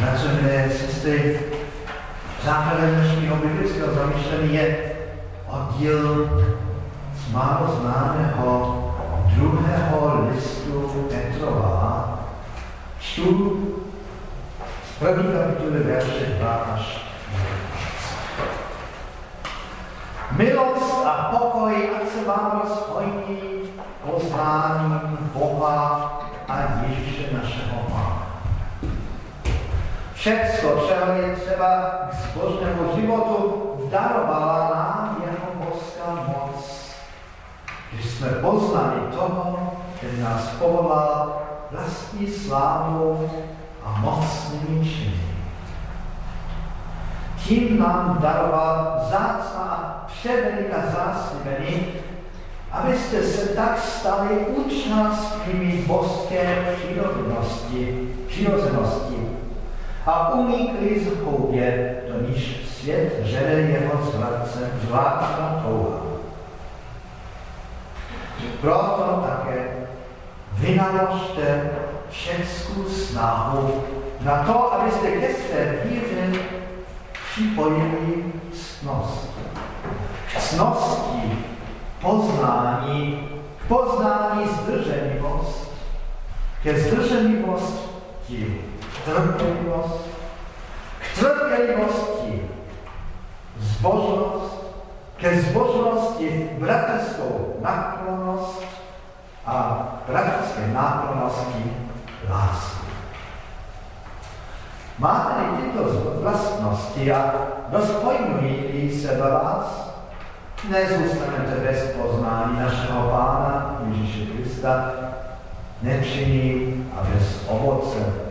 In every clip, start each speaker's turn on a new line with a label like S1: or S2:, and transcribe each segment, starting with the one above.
S1: Bratři, sestry, základem dnešního biblického zamýšlení je oddíl z málo známého druhého listu Petrova. Čtu z první kapitoly verše 2 až Milost a pokoj, ať se vám rozhojní poznáním Boha a Ježíše našeho Pána. Všecko, čeho je třeba k zbožnému životu, darovala nám jeho boská moc. Když jsme poznali toho, který nás povolal vlastní slávou a mocnými činy. Tím nám daroval zácna a převelika záslibení, abyste se tak stali účastnými boské přirozenosti, přirozenosti a unikli z houbě, do níž svět žene jeho zvláštnou touha. Proto také vynaložte všechnu snahu na to, abyste ke své víře připojili cnost. Cnosti, poznání, poznání zdrženlivost, ke zdrženlivosti trpělivost, k trpělivosti zbožnost, ke zbožnosti bratrskou náklonost a bratrské náklonosti lásku. Máte-li tyto vlastnosti a rozpojmují se ve vás, nezůstanete bez poznání našeho Pána Ježíše Krista, nečiní a bez ovoce.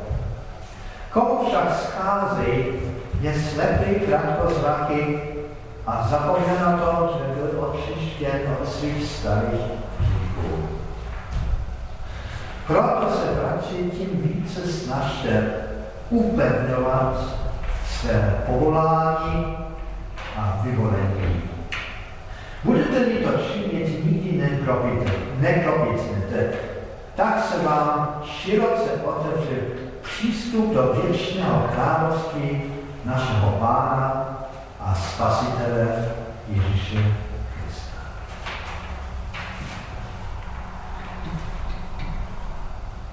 S1: Komu však schází, je slepý krátkozraky a zapomněl na to, že byl očištěn od svých starých hříchů. Proto se, bratři, tím více snažte upevňovat své povolání a vyvolení. Budete-li to činit, nikdy nekropitnete, tak se vám široce otevře přístup do věčného království našeho Pána a Spasitele Ježíše Krista.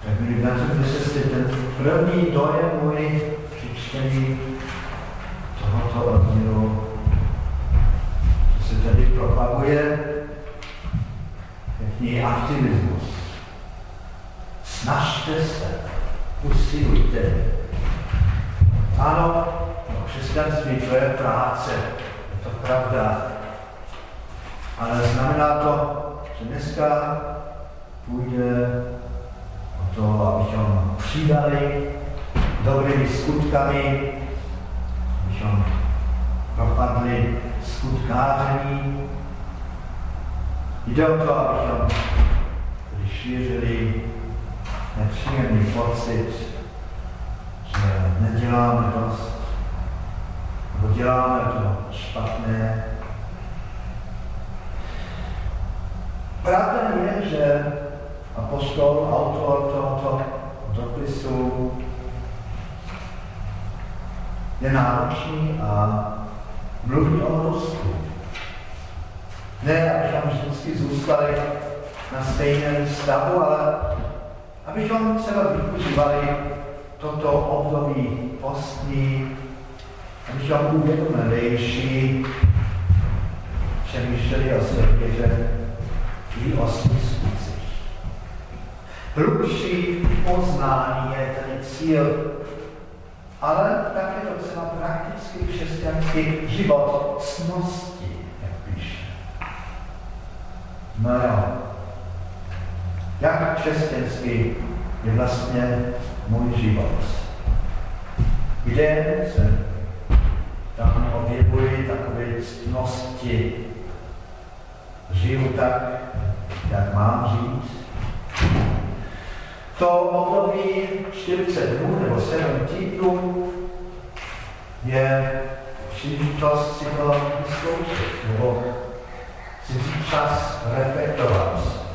S1: Tak milí bratři, sestry, ten první dojem můj při čtení tohoto oddílu, že se tady propaguje pěkný aktivismus. Snažte se, usilujte. Ano, křesťanství to je práce, je to pravda. Ale znamená to, že dneska půjde o to, abychom přidali dobrými skutkami, abychom propadli skutkáření. Jde o to, abychom šířili nepříjemný pocit, že neděláme dost, nebo děláme to špatné. Pravda je, že apostol, autor tohoto dopisu je náročný a mluví o Rusku. Ne, abychom vždycky zůstali na stejném stavu, ale abychom třeba využívali toto období postní, abychom uvědomělejší přemýšleli o věře i o skutcích. Hlubší poznání je ten cíl, ale také docela praktický křesťanský život cnosti, jak píše. No jo, jak křesťanský je vlastně můj život. Kde se tam objevují takové ctnosti. Žiju tak, jak mám žít. To období 40 dnů nebo 7 týdnů je příležitost si to vyzkoušet, nebo si vzít čas reflektovat,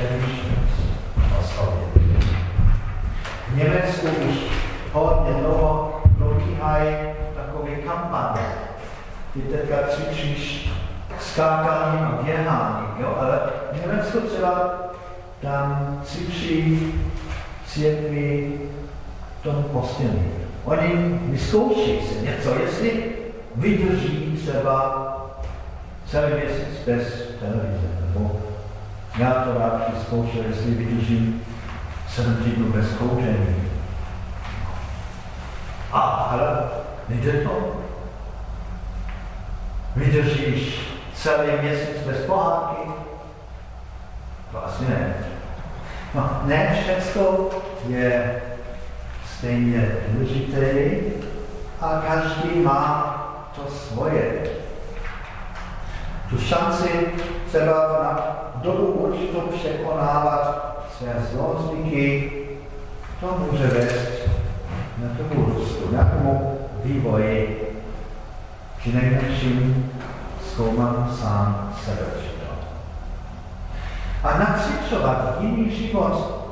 S1: přemýšlet o sobě. V Německu už hodně dlouho probíhají takové kampaně. Ty teďka cvičíš skákání a běhání, jo? ale v Německu třeba tam cvičí církvi tom postění. Oni vyzkouší se něco, jestli vydrží třeba celý měsíc bez televize, nebo já to rád vyzkoušel, jestli vydržím sedm týdnů bez kouření. A, ale nejde to. Vydržíš celý měsíc bez pohádky? To asi ne. No, ne všechno je stejně důležité a každý má to svoje. Tu šanci třeba na dobu určitou překonávat své zlozvyky, to může vést na tomu růstu, na tomu vývoji, při nejmenším zkoumám sám sebe A nacvičovat jiný život,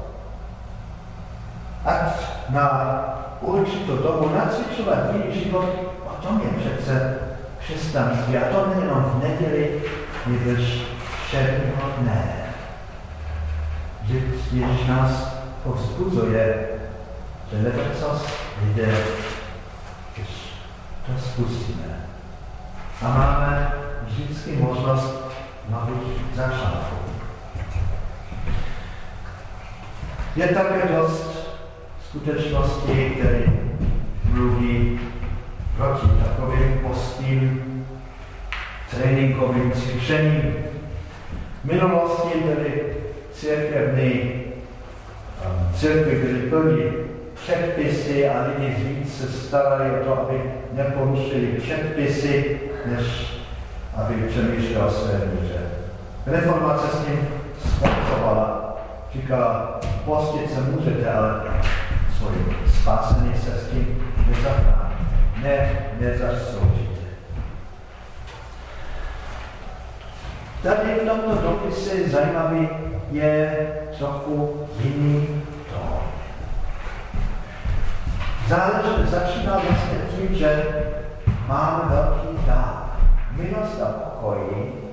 S1: ať na určitou dobu nacvičovat jiný život, o tom je přece křesťanství. A to nejenom v neděli, nebož všedního dne. Ježíš nás povzbuzuje, že lecos jde, když to zkusíme. A máme vždycky možnost nových začátků. Je také dost skutečnosti, které mluví proti takovým postým tréninkovým cvičením. Minulosti byly církevní církvy byly plní předpisy a lidi víc se starali o to, aby neporušili předpisy, než aby přemýšlel své víře. Reformace s tím skoncovala. Říkala, postit se můžete, ale svůj spásený se s tím nezachrání. Ne, nezasloužíte. Tady v tomto dopise zajímavý je trochu jiný tón. Záleží, začíná vlastně tím, že máme velký dár. Milost a pokoji,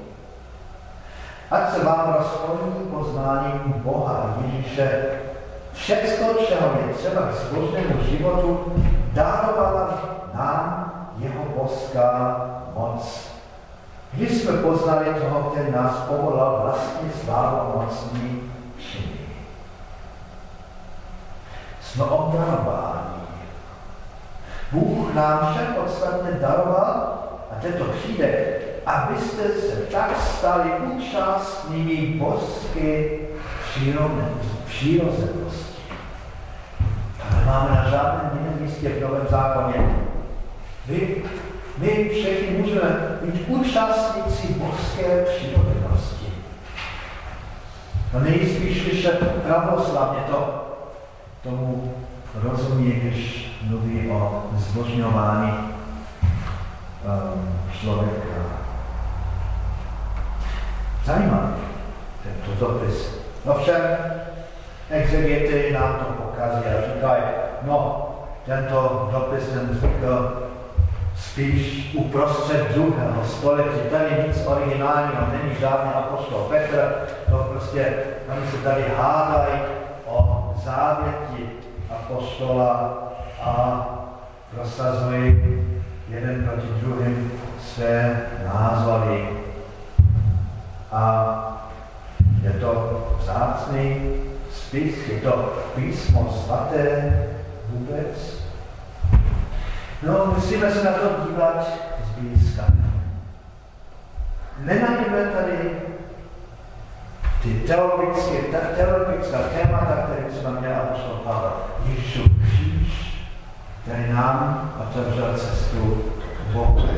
S1: ať se vám rozplní poznáním Boha Ježíše Všecko, čeho je třeba k zbožnému životu, darovala nám jeho boská moc. Když jsme poznali toho, který nás povolal vlastní slávu a mocní činy. Jsme obdarováni. Bůh nám vše podstatně daroval a tento přijde, abyste se tak stali účastnými boské přirozenosti. Ale máme na žádném jiném místě v Novém zákoně. My, my všichni můžeme být účastníci božské přirozenosti. No nejspíš, když pravoslavně to tomu rozumí, když mluví o zbožňování um, člověka. Zajímavý tento dopis. No všem exegety nám to pokazí a říkají, no, tento dopis ten vznikl spíš uprostřed druhého století. Tady nic originálního, není žádný apostol Petr, to prostě, oni se tady hádají o závěti apostola a prosazují jeden proti druhým své názory. A je to vzácný spis, je to písmo svaté vůbec. No, musíme se na to dívat zblízka. Nenajdeme tady ty teologické, ta, teologická témata, které třeba měla Pavel. Ježíšův kříž, který nám otevřel cestu k Bohu.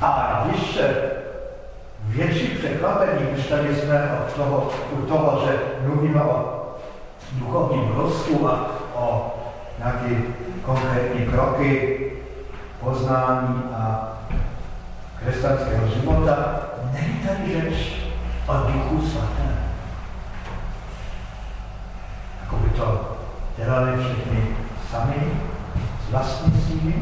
S1: A ještě větší překvapení, když tady jsme od toho, u toho, že mluvíme o duchovním růstu a o nějaké konkrétní kroky poznání a křesťanského života, není tady řeč o duchu svatém. Jako by to dělali sami z vlastní síly.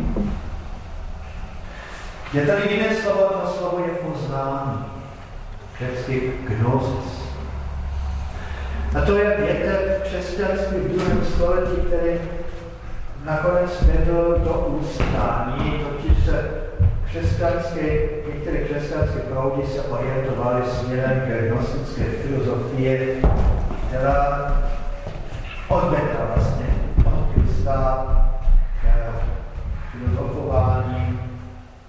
S1: Je tady jiné slovo, to slovo je poznání. Řecky gnosis. A to je větev křesťanství v druhém století, který nakonec vedl do ústání, totiž se křesťanské, některé křesťanské proudy se orientovaly směrem ke gnostické filozofie, která odvedla vlastně od Krista k filozofování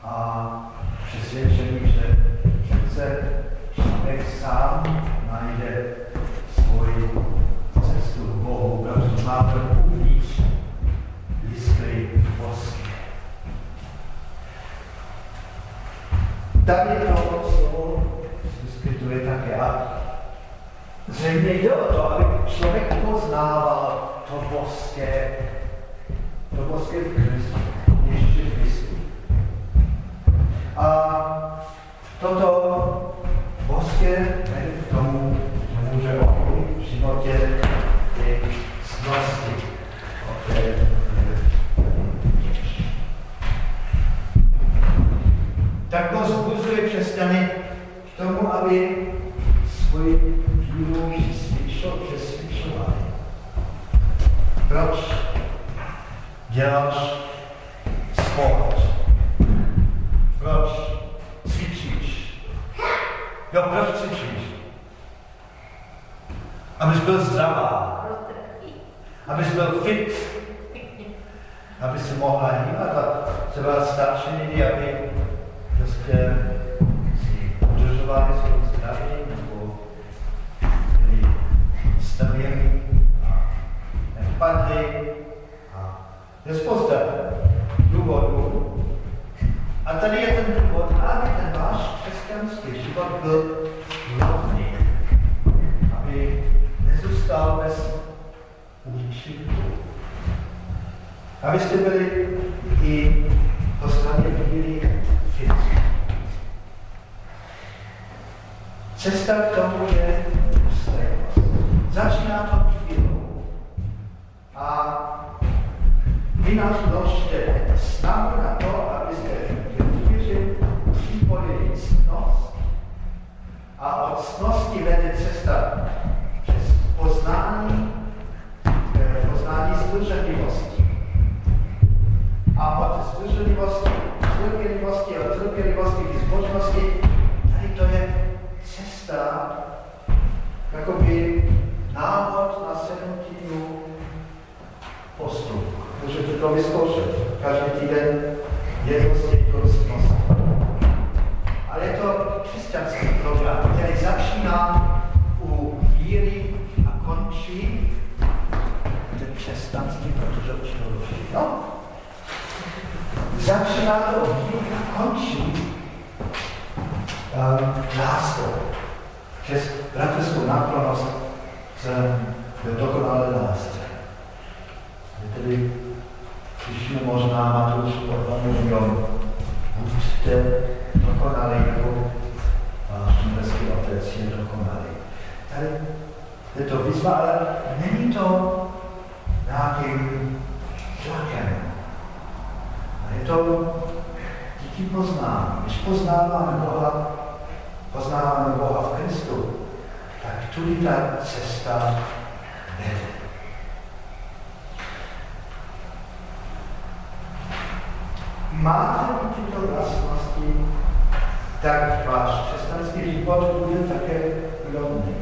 S1: a přesvědčení, že přece člověk sám najde svoji cestu k Bohu, protože má ten Tady to slovo vyskytuje také a zřejmě jde o to, aby člověk poznával to boské, to boské v Kristu, ještě v Kristu. A toto boské vede k tomu, že může ovlivnit v životě ty snosti, o které tak to zbuzuje křesťany k tomu, aby svoji víru přesvědčovali. Proč děláš sport? Proč cvičíš? Jo, proč cvičíš? Abys byl zdravá. Abys byl fit. Aby si mohla hýbat a třeba starší lidi, aby prostě si udržovali svou zdraví nebo byli stavěni a nepadli. Je spousta důvodů. A tady je ten důvod, aby ten váš křesťanský život byl rovný. Aby nezůstal bez účinku. Abyste byli i po straně víry fit. Cesta k tomu je ústrelost. Začíná to chvílou. A nás vložte snahu na to, abyste v víře připojili ctnost. A od ctnosti vede cesta přes poznání, eh, poznání zdrženlivosti. A od zdrženlivosti, trpělivosti a trpělivosti k zbožnosti, tady to je cesta, jakoby návod na sedmtinu postup. Můžete to vyzkoušet. Každý týden jednu z těch konstantností. Ale je to křesťanský program, který začíná u víry a končí ten křesťanský, protože už to no? Začíná to u víry a končí um, láskou. Přes bratrskou náklonost k dokonalé lásce. Tedy slyšíme možná Matouš Orlanu, jo, buďte dokonalý, jako váš nebeský otec je dokonalý. Tady je to výzva, ale není to nějakým tlakem. A je to díky poznání. Když poznáváme Boha, poznáváme Boha v Kristu, tak tudy ta cesta vede. Máte tyto vlastnosti, tak váš křesťanský život bude také rovný.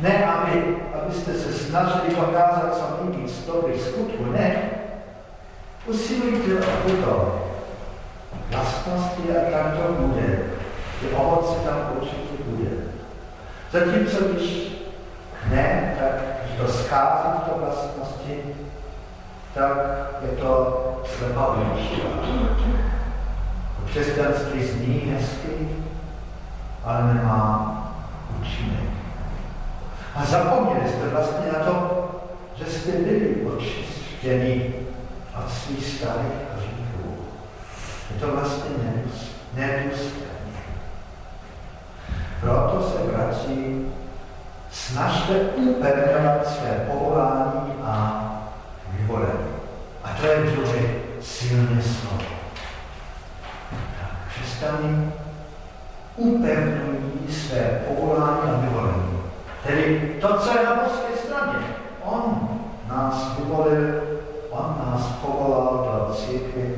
S1: Ne, aby, abyste se snažili dokázat co nejvíc dobrých skutků, ne. Usilujte o tyto vlastnosti a tam to bude. Ty ovoce tam určitě bude. Zatímco když ne, tak když to schází tyto vlastnosti, tak je to slepá ulička. Křesťanství zní hezky, ale nemá účinek. A zapomněli jste vlastně na to, že jste byli očištěni od svých starých hříchů. Je to vlastně nedůstojné. Proto se, bratři, snažte upevňovat své povolání a výborem. A to je Bože silné slovo. Tak křesťany upevňují své povolání a vyvolení. Tedy to, co je na Boské straně. On nás vyvolil, on nás povolal do církvy,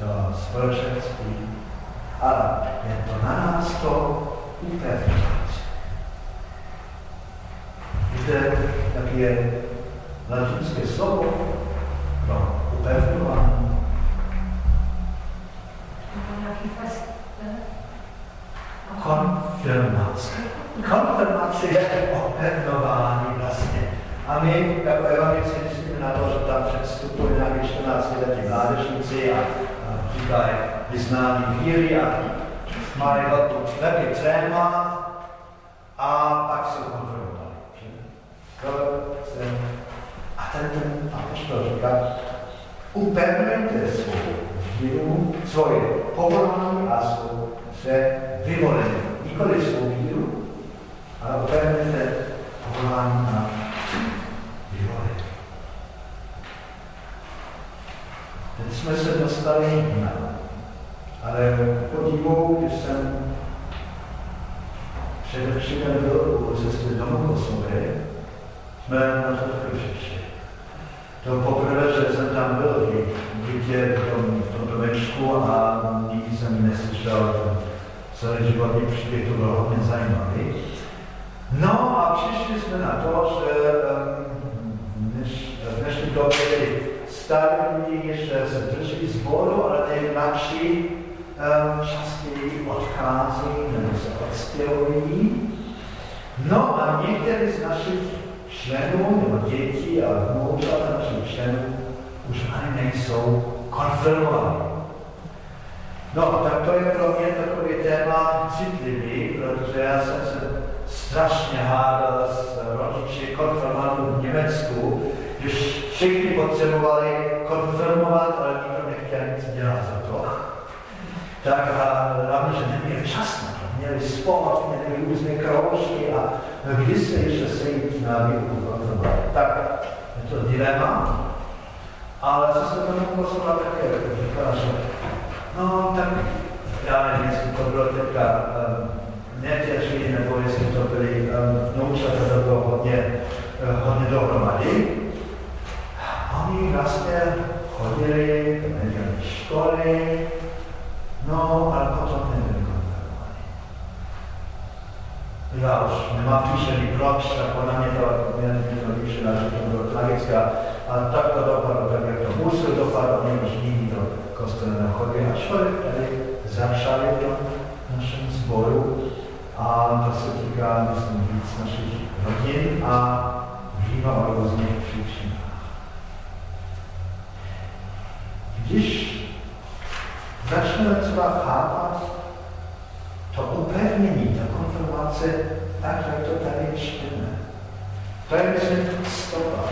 S1: do společenství, ale je to na nás to upevňovat. Víte, jak je latinské slovo pro upevňování? Konfirmace. Konfirmace je opevňování vlastně. A my jako evangelici myslíme na to, že tam předstupují nějaké 14 letí mládežníci a, a říkají vyznání víry a mají velký tréma a pak se konfirmovali. A ten, apoštol říká, upevňujte svou víru, svoje povolání a svou své vyvolení. Nikoli svou víru, ale upevňujte povolání a vyvolení. Teď jsme se dostali na ale podivu, když jsem především byl u sestry Domokosové, jsme na to přišli. To poprvé, že jsem tam byl v bytě v tom, v tom domečku a nikdy jsem neslyšel celý životní příběh, to bylo hodně zajímavý. No a přišli jsme na to, že v dnešní době lidi ještě se drží zboru, ale ty mladší častěji odchází nebo se odstěhují. No a některé z našich členů nebo dětí a vnoučat našich členů už ani nejsou konfirmovaní. No, tak to je pro mě takový téma citlivý, protože já jsem se strašně hádal s rodiči konfirmantů v Německu, když všichni potřebovali konfirmovat, ale nikdo nechtěl nic dělat za to. Tak a hlavně, že neměli čas na. Měli sport, měli různé kroužky a kdy se ještě sejít na výuku. Tak je to dilema. Ale co se tomu poslala také říkala, že no tak já nevím, jestli to bylo teďka um, netěžší, nebo jestli to byly um, vnoučata, to bylo hodně, uh, hodně dohromady. Oni vlastně chodili nedělní školy, no ale potom už nemám tušení proč, tak ona mě to, mě, mě to vyšla, že to bylo tragické, ale tak to dopadlo, tak jak to musel dopadnout, oni už nikdy do kostela nechodili, ačkoliv tady začali v tom našem sboru a to se týká, myslím, víc našich rodin a víme o různých příčinách. Když začneme třeba chápat to upevnění, konfirmace, tak, jak to tady čteme. To je, myslím, stopa.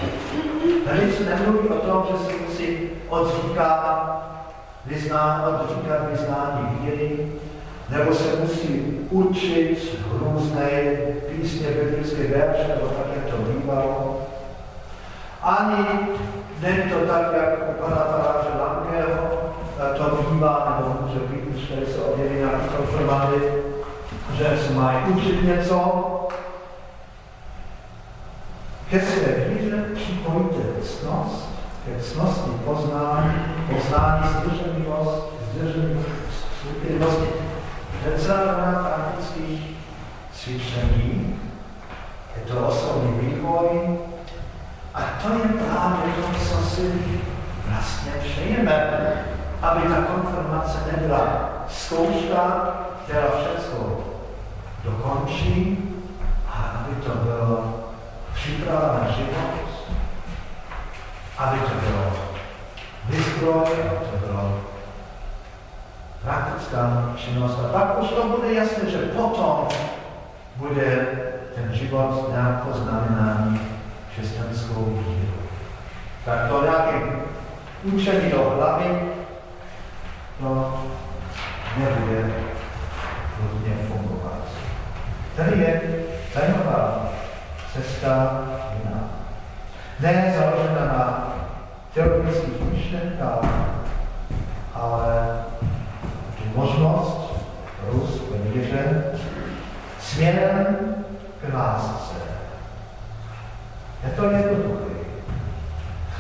S1: Tady se nemluví o tom, že se musí odříkat, vyzná, odříkat vyznání víry, nebo se musí učit různé písně, biblické verše, nebo tak, jak to bývalo. Ani není to tak, jak u pana faráře Langeho to bývá, nebo může být, tady se objeví nějaký konfirmandy, že se mají učit něco. Ke své víře připojte ctnost, ke ctnosti poznání, poznání zdrženlivost, zdrženlivost, celá řada praktických cvičení, je to osobní vývoj. A to je právě to, co si vlastně přejeme, aby ta konfirmace nebyla zkouška, která všechno dokončí, a aby to bylo příprava na život, aby to bylo vyzbroj, aby to bylo praktická činnost. A pak už to bude jasné, že potom bude ten život nějak poznamenání křesťanskou víru. Tak to nějaké učení do hlavy, to nebude hodně fungovat. Tady je zajímavá cesta jiná. Ne založena na teoretických myšlenkách, ale tu možnost růst ve víře směrem k lásce. Je to jednoduché.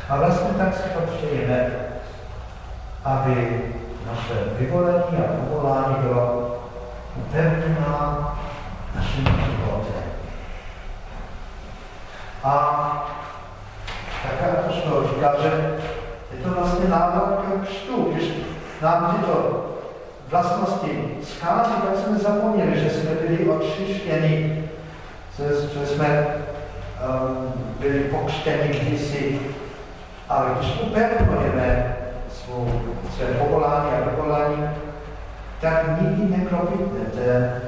S1: A vlastně tak si to přejeme, aby naše vyvolení a povolání bylo upevněná naším životem. A taká to říká, že je to vlastně návrat k křtu. Když nám tyto vlastnosti schází, tak jsme zapomněli, že jsme byli očištěni, že jsme um, byli pokřtěni kdysi. Ale když upevňujeme svou, své povolání a vyvolání, tak nikdy nekropitnete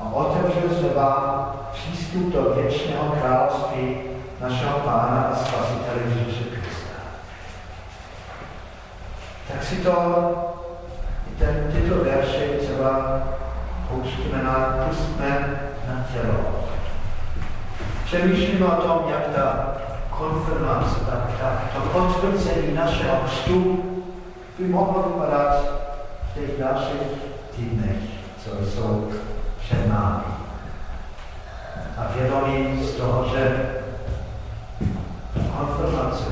S1: a otevřel se vám přístup do věčného království našeho Pána a Spasitele Ježíše Krista. Tak si to, ten, tyto verše třeba pouštíme na, pustme na tělo. Přemýšlíme o tom, jak ta konfirmace, tak, tak to potvrzení našeho křtu by mohlo vypadat v těch dalších týdnech, co jsou před námi. A vědomí z toho, že konfirmace,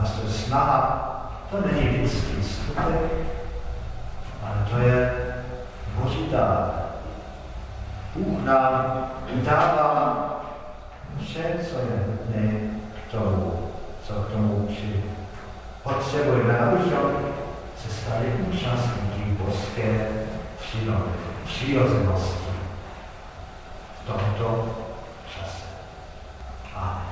S1: naše snaha, to není lidský skutek, ale to je Boží dár. Bůh nám dává vše, co je k tomu, co k tomu či potřebujeme, abychom se stali účastníky božské tomto čase. Amen.